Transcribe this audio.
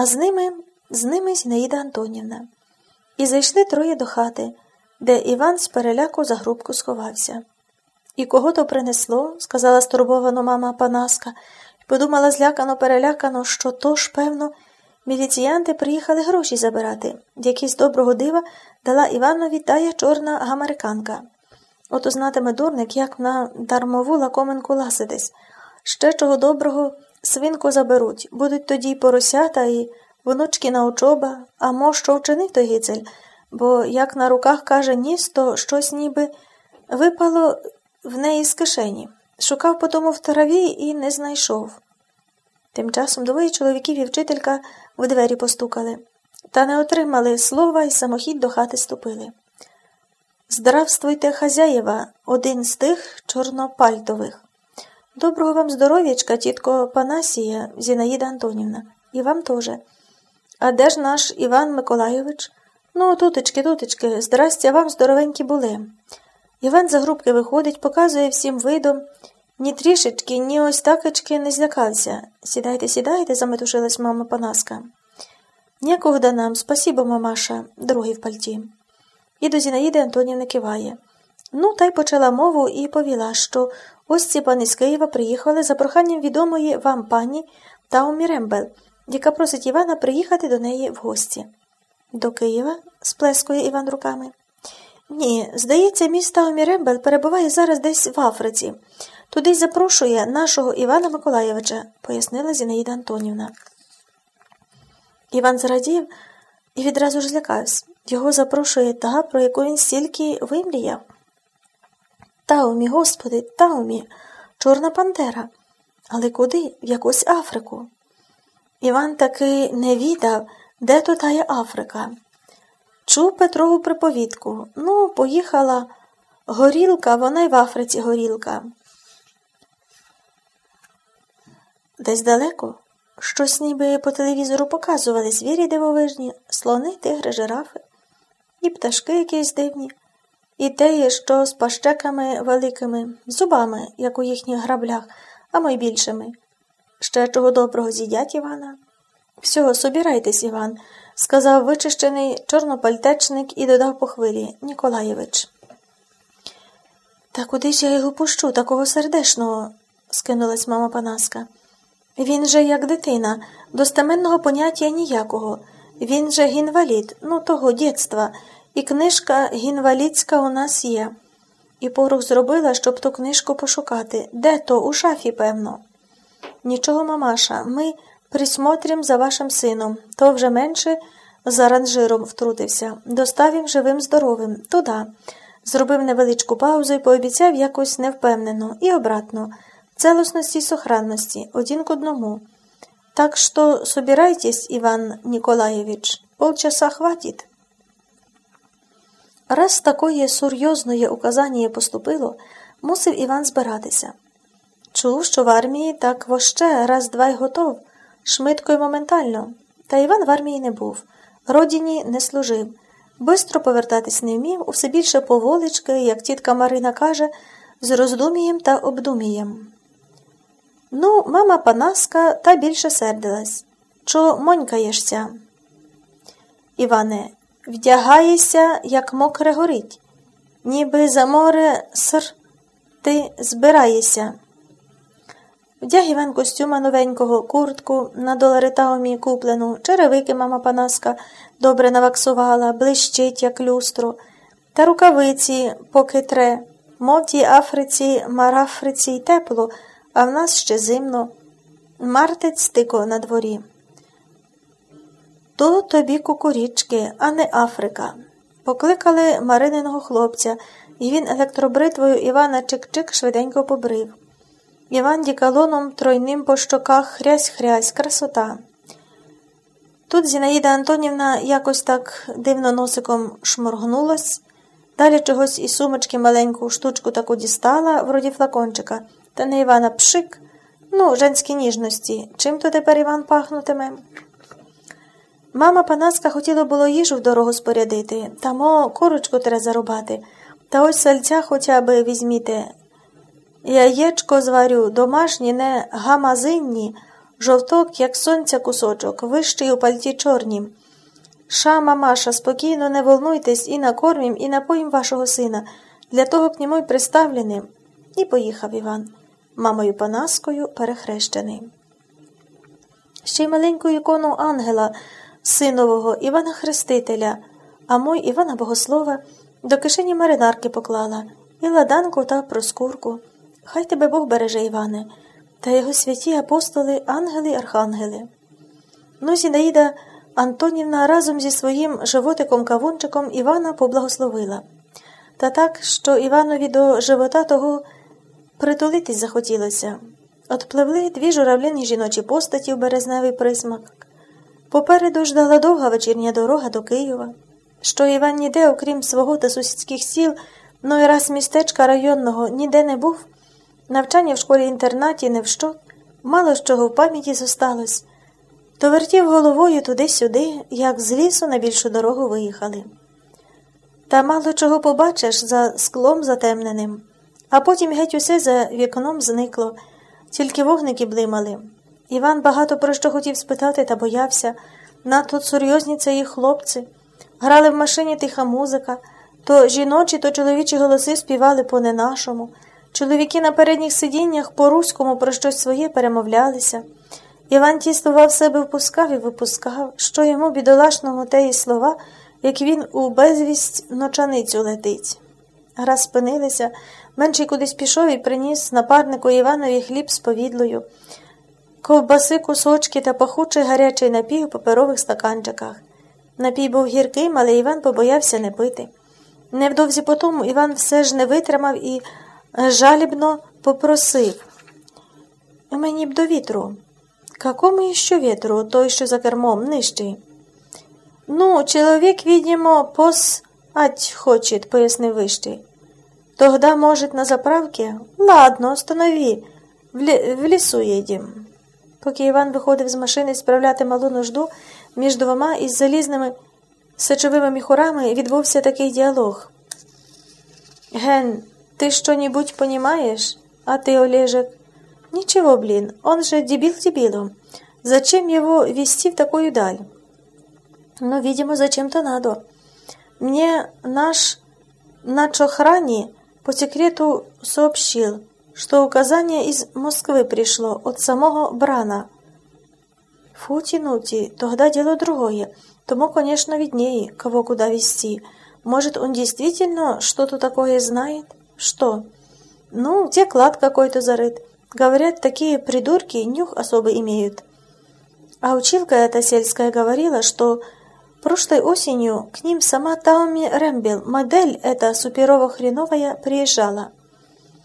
а з ними з ними Зінаїда Антонівна. І зайшли троє до хати, де Іван з переляку за грубку сховався. І кого то принесло, сказала стурбовано мама Панаска, і подумала злякано перелякано, що то ж, певно, міліціянти приїхали гроші забирати, які з доброго дива дала Іванові тая чорна гамариканка. Ото знатиме дурник, як на дармову лакоменку ласитись. Ще чого доброго свинку заберуть, будуть тоді й поросята, і внучки на учоба, а мо що вчинив той гицель, бо, як на руках каже ніс, то щось ніби випало в неї з кишені. Шукав потому в траві і не знайшов. Тим часом двоє чоловіків і вчителька в двері постукали, та не отримали слова і самохід до хати ступили. Здравствуйте, хазяєва, один з тих чорнопальтових. Доброго вам здоров'ячка, тітко Панасія, Зінаїда Антонівна, і вам теж. А де ж наш Іван Миколайович? Ну, тутечки, тутечки, здрастя вам здоровенькі були. Іван за грубки виходить, показує всім видом. Ні трішечки, ні ось такочки не злякався. Сідайте, сідайте, заметушилась мама Панаска. Ніякого да нам, спасібо, мамаша, другий в пальті. І до Зінаїди Антонівни киває. Ну, та й почала мову і повіла, що ось ці пани з Києва приїхали за проханням відомої вам пані Таумі Рембел, яка просить Івана приїхати до неї в гості. До Києва? сплескує Іван руками. Ні, здається, міс Таумі Рембел перебуває зараз десь в Африці. Туди запрошує нашого Івана Миколаєвича, пояснила Зінаїда Антонівна. Іван зрадів і відразу ж злякався. Його запрошує та, про яку він стільки вимріяв. Таумі, господи, Таумі, Чорна Пантера. Але куди? В якусь Африку. Іван таки не відав, де то тая Африка. Чув Петрову приповідку. Ну, поїхала горілка, вона й в Африці горілка. Десь далеко щось ніби по телевізору показували звірі дивовижні, слони, тигри, жирафи, і пташки якісь дивні, і теє, що з пащеками великими, зубами, як у їхніх граблях, а мой більшими. Ще чого доброго з'їдять Івана. Всього, собірайтесь, Іван, сказав вичищений чорнопальтечник і додав по хвилі Ніколаєвич. Та куди ж я його пущу, такого сердешного? скинулась мама Панаска. Він же, як дитина, достеменного поняття ніякого. Він же гінвалід, ну того дєтства, і книжка гінвалідська у нас є. І порух зробила, щоб ту книжку пошукати. Де то? У шафі, певно. Нічого, мамаша, ми присмотрим за вашим сином. То вже менше за ранжиром втрутився. Доставім живим здоровим. Туда. Зробив невеличку паузу і пообіцяв якось невпевнено і обратно целостности и сохранности, один к одному. Так что собирайтесь, Иван Николаевич, полчаса хватит. Раз такое серйозне указання поступило, мусив Іван збиратися. Чув, що в армії так воще раз-два й готов, швидко й моментально. Та Іван в армії не був, родині не служив. Бистро повертатись не вмів, усе більше поволички, як тітка Марина каже, з роздумієм та обдумієм. Ну, мама Панаска та більше сердилась. Чо монькаєшся? Іване, вдягаєшся, як мокре горить, ніби за море ср ти збираєшся. Вдяг Іван костюма новенького, куртку на долари таомі куплену, черевики мама Панаска добре наваксувала, блищить, як люстро, та рукавиці поки тре, мов тій Африці, марафриці й тепло а в нас ще зимно. Мартець тико на дворі. То тобі кукурічки, а не Африка. Покликали Марининого хлопця, і він електробритвою Івана Чик-Чик швиденько побрив. Іван дікалоном тройним по щоках хрязь-хрязь, красота. Тут Зінаїда Антонівна якось так дивно носиком шморгнулась, далі чогось із сумочки маленьку штучку таку дістала, вроді флакончика. Та не Івана пшик. Ну, женські ніжності. Чим то тепер Іван пахнутиме? Мама Панаска хотіла було їжу в дорогу спорядити, та мо курочку треба зарубати. Та ось сальця хоча би візьміте. Яєчко зварю, домашні, не гамазинні, Жовток, як сонця кусочок, вищий у пальті чорнім. Ша, мамаша, спокійно не волнуйтесь і накормім, і напоїм вашого сина. Для того б ньому й приставлений. І поїхав Іван, мамою Панаскою перехрещений. Ще й маленьку ікону ангела, синового Івана Хрестителя, а мой Івана Богослова до кишені маринарки поклала і ладанку та проскурку. Хай тебе Бог береже, Іване, та його святі апостоли, ангели й архангели. Ну, Зінаїда Антонівна разом зі своїм животиком кавунчиком Івана поблагословила. Та так, що Іванові до живота того притулитись захотілося. Отпливли дві журавлині жіночі постаті в березневий присмак. Попереду ждала довга вечірня дорога до Києва, що Іван ніде, окрім свого та сусідських сіл, ну і раз містечка районного ніде не був, навчання в школі інтернаті не вщо, мало з чого в пам'яті зосталось, то вертів головою туди-сюди, як з лісу на більшу дорогу виїхали. Та мало чого побачиш за склом затемненим, а потім геть усе за вікном зникло, тільки вогники блимали. Іван багато про що хотів спитати та боявся. Надто серйозні це їх хлопці. Грали в машині тиха музика, то жіночі, то чоловічі голоси співали по не нашому. Чоловіки на передніх сидіннях по руському про щось своє перемовлялися. Іван тістував себе впускав і випускав, що йому бідолашному теї слова, як він у безвість ночаницю летить. Раз спинилися, менший кудись пішов і приніс напарнику Іванові хліб з повідлою, ковбаси, кусочки та пахучий гарячий напій у паперових стаканчиках. Напій був гірким, але Іван побоявся не пити. Невдовзі по тому Іван все ж не витримав і жалібно попросив мені б до вітру. Какому іще вітру, той, що за кермом, нижчий? Ну, чоловік, видимо, посать хочет, пояснив вищий. Тогда, может, на заправке? Ладно, останови. В, лі... в лісу їдем. Поки Іван виходив з машини справляти малу нужду, між двома із залізними сечовими міхурами відбувся такий діалог. Ген, ты что-нибудь понимаешь? А ты, Олежек? Ничего, блин, он же дебил дебилом. Зачем его вести в такую даль? Ну, видимо, зачем-то надо. Мне наш начохрани по секрету сообщил, что указание из Москвы пришло от самого Брана. Фу-тянути, тогда дело другое. Тому, конечно, виднее, кого куда вести. Может, он действительно что-то такое знает? Что? Ну, где клад какой-то зарыт. Говорят, такие придурки нюх особо имеют. А училка эта сельская говорила, что прошлой осенью к ним сама Тауми Рэмбел, модель эта суперово-хреновая, приезжала.